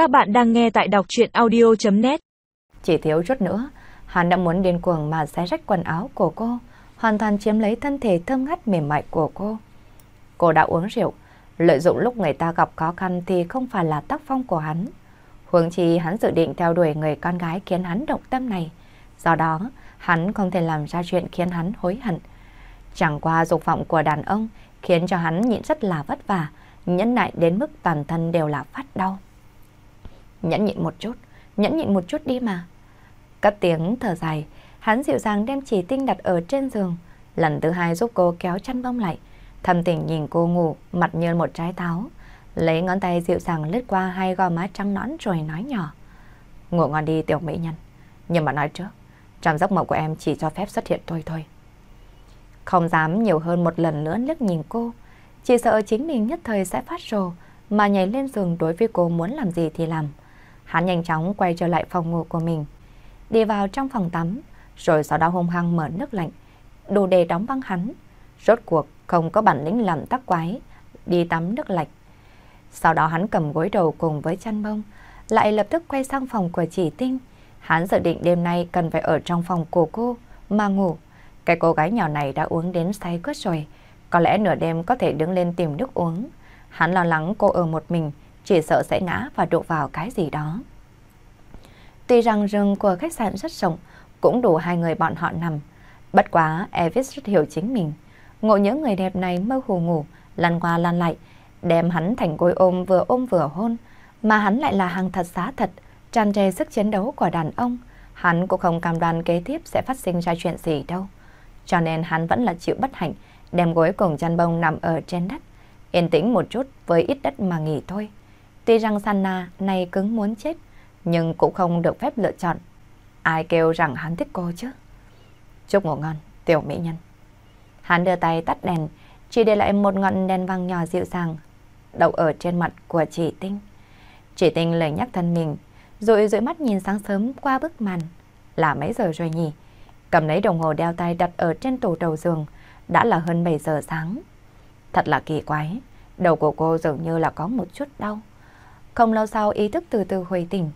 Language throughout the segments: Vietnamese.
Các bạn đang nghe tại đọc chuyện audio.net Chỉ thiếu chút nữa, hắn đã muốn điên cuồng mà xé rách quần áo của cô, hoàn toàn chiếm lấy thân thể thơm ngắt mềm mại của cô. Cô đã uống rượu, lợi dụng lúc người ta gặp khó khăn thì không phải là tác phong của hắn. Hướng chi hắn dự định theo đuổi người con gái khiến hắn động tâm này. Do đó, hắn không thể làm ra chuyện khiến hắn hối hận. Chẳng qua dục vọng của đàn ông khiến cho hắn nhịn rất là vất vả, nhẫn nại đến mức toàn thân đều là phát đau. Nhẫn nhịn một chút, nhẫn nhịn một chút đi mà. Cất tiếng thở dài, hắn dịu dàng đem chỉ tinh đặt ở trên giường. Lần thứ hai giúp cô kéo chăn bông lại. Thầm tình nhìn cô ngủ, mặt như một trái táo. Lấy ngón tay dịu dàng lướt qua hai gò má trắng nõn rồi nói nhỏ. Ngủ ngon đi tiểu mỹ nhân. Nhưng mà nói trước, trong giấc mộng của em chỉ cho phép xuất hiện tôi thôi. Không dám nhiều hơn một lần nữa liếc nhìn cô. Chỉ sợ chính mình nhất thời sẽ phát rồ mà nhảy lên giường đối với cô muốn làm gì thì làm. Hắn nhanh chóng quay trở lại phòng ngủ của mình. Đi vào trong phòng tắm, rồi sau đó hung hăng mở nước lạnh, đồ đề đóng băng hắn. Rốt cuộc không có bản lĩnh làm tắc quái, đi tắm nước lạnh. Sau đó hắn cầm gối đầu cùng với chăn bông, lại lập tức quay sang phòng của chỉ tinh. Hắn dự định đêm nay cần phải ở trong phòng của cô mà ngủ. Cái cô gái nhỏ này đã uống đến say quất rồi, có lẽ nửa đêm có thể đứng lên tìm nước uống. Hắn lo lắng cô ở một mình, chỉ sợ sẽ ngã và đụng vào cái gì đó. Tuy rằng rừng của khách sạn rất rộng, cũng đủ hai người bọn họ nằm. Bất quá, Evis rất hiểu chính mình. Ngộ nhớ người đẹp này mơ hồ ngủ, lăn qua lăn lại, đem hắn thành gối ôm vừa ôm vừa hôn. Mà hắn lại là hàng thật giá thật, tràn trề sức chiến đấu của đàn ông. Hắn cũng không cam đoan kế tiếp sẽ phát sinh ra chuyện gì đâu. Cho nên hắn vẫn là chịu bất hạnh, đem gối cùng chăn bông nằm ở trên đất. Yên tĩnh một chút với ít đất mà nghỉ thôi. Tuy rằng Sanna này cứng muốn chết, nhưng cũng không được phép lựa chọn. Ai kêu rằng hắn thích cô chứ? Chúc ngủ ngon, tiểu mỹ nhân. Hắn đưa tay tắt đèn, chỉ để lại một ngọn đèn vàng nhỏ dịu dàng, đậu ở trên mặt của chị Tinh. Chị Tinh lời nhắc thân mình, rồi dụi mắt nhìn sáng sớm qua bức màn. Là mấy giờ rồi nhỉ? Cầm lấy đồng hồ đeo tay đặt ở trên tủ đầu giường, đã là hơn 7 giờ sáng. Thật là kỳ quái, đầu của cô dường như là có một chút đau. Không lâu sau ý thức từ từ hồi tỉnh,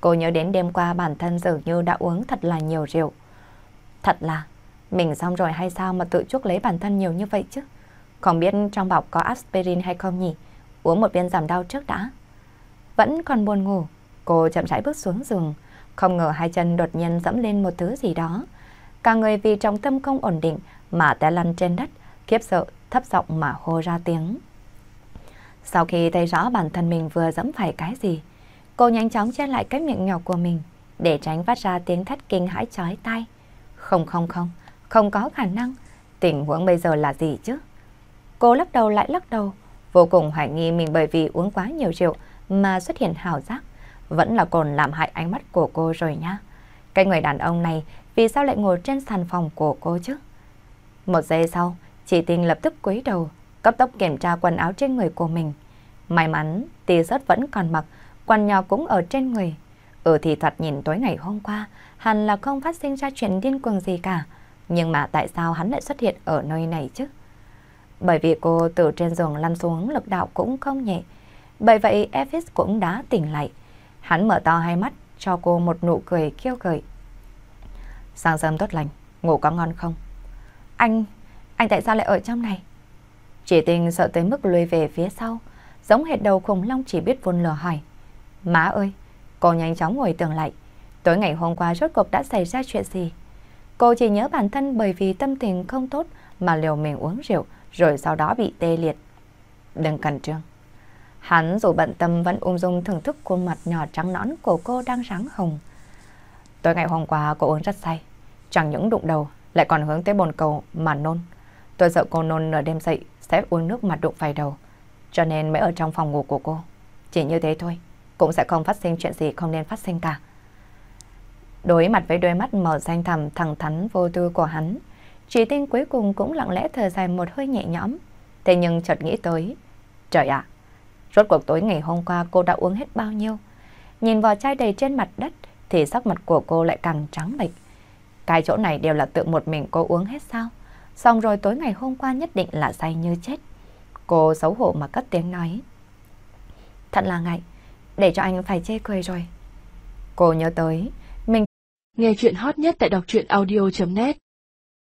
cô nhớ đến đêm qua bản thân dường như đã uống thật là nhiều rượu. Thật là, mình xong rồi hay sao mà tự chuốc lấy bản thân nhiều như vậy chứ? Không biết trong bọc có aspirin hay không nhỉ? Uống một viên giảm đau trước đã. Vẫn còn buồn ngủ, cô chậm rãi bước xuống giường, không ngờ hai chân đột nhiên dẫm lên một thứ gì đó. Cả người vì trọng tâm không ổn định mà té lăn trên đất, khiếp sợ, thấp giọng mà hô ra tiếng. Sau khi thấy rõ bản thân mình vừa dẫm phải cái gì, cô nhanh chóng che lại cái miệng nhỏ của mình để tránh phát ra tiếng thét kinh hãi chói tai. Không không không, không có khả năng. Tình huống bây giờ là gì chứ? Cô lắc đầu lại lắc đầu, vô cùng hoài nghi mình bởi vì uống quá nhiều rượu mà xuất hiện hào giác. Vẫn là cồn làm hại ánh mắt của cô rồi nha. Cái người đàn ông này vì sao lại ngồi trên sàn phòng của cô chứ? Một giây sau, chị Tình lập tức cúi đầu, cấp tốc kiểm tra quần áo trên người của mình. May mắn, tì rớt vẫn còn mặc, quần nhỏ cũng ở trên người. Ừ thì thoạt nhìn tối ngày hôm qua, hẳn là không phát sinh ra chuyện điên cuồng gì cả. Nhưng mà tại sao hắn lại xuất hiện ở nơi này chứ? Bởi vì cô từ trên giường lăn xuống lực đạo cũng không nhẹ. Bởi vậy Evis cũng đã tỉnh lại. Hắn mở to hai mắt cho cô một nụ cười khiêu gợi. Sáng sớm tốt lành, ngủ có ngon không? Anh, anh tại sao lại ở trong này? Chỉ tình sợ tới mức lùi về phía sau, giống hệt đầu khủng long chỉ biết vun lừa hỏi. Má ơi, cô nhanh chóng ngồi tưởng lại. Tối ngày hôm qua rốt cuộc đã xảy ra chuyện gì? Cô chỉ nhớ bản thân bởi vì tâm tình không tốt mà liều mình uống rượu rồi sau đó bị tê liệt. Đừng cẩn trương. Hắn dù bận tâm vẫn ung dung thưởng thức khuôn mặt nhỏ trắng nõn của cô đang sáng hồng. Tối ngày hôm qua cô uống rất say. Chẳng những đụng đầu lại còn hướng tới bồn cầu mà nôn. Tôi sợ cô nôn nửa đêm dậy sẽ uống nước mà đụng phải đầu. Cho nên mới ở trong phòng ngủ của cô. Chỉ như thế thôi, cũng sẽ không phát sinh chuyện gì không nên phát sinh cả. Đối mặt với đôi mắt mở xanh thẳm thẳng thắn vô tư của hắn, Chỉ tinh cuối cùng cũng lặng lẽ thở dài một hơi nhẹ nhõm. Thế nhưng chợt nghĩ tới, trời ạ, rốt cuộc tối ngày hôm qua cô đã uống hết bao nhiêu? Nhìn vào chai đầy trên mặt đất thì sắc mặt của cô lại càng trắng bệch. Cái chỗ này đều là tự một mình cô uống hết sao? Xong rồi tối ngày hôm qua nhất định là say như chết. Cô xấu hổ mà cất tiếng nói. Thật là ngại, để cho anh phải chê cười rồi. Cô nhớ tới, mình Nghe chuyện hot nhất tại đọc truyện audio.net